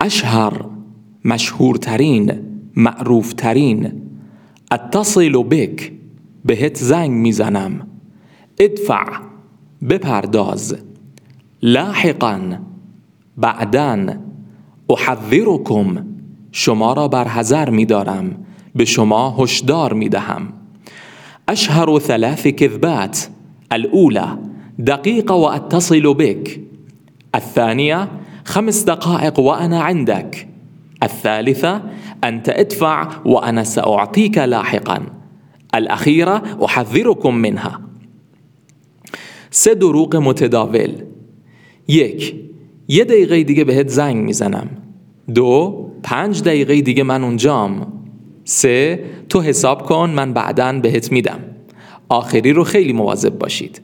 اشهر مشهورترین معروفترین اتصل بک بهت زنگ می‌زنم. ادفع بپرداز. لاحقا بعدا احذرکم شما را بر حذر میدارم. به شما هشدار می‌دهم. اشهر ثلاث كذبات. الاولى دقيقه واتصل بك. الثانيه خمس دقائق وانا عندك. الثالثه انت ادفع وانا ساعطيك لاحقا. الاخيره احذركم منها. سه دروغ متداول. یک یه دقیقه دیگه بهت زنگ می‌زنم. دو پنج دقیقه دیگه من اونجام. سه تو حساب کن من بعدا بهت میدم. آخری رو خیلی مواظب باشید.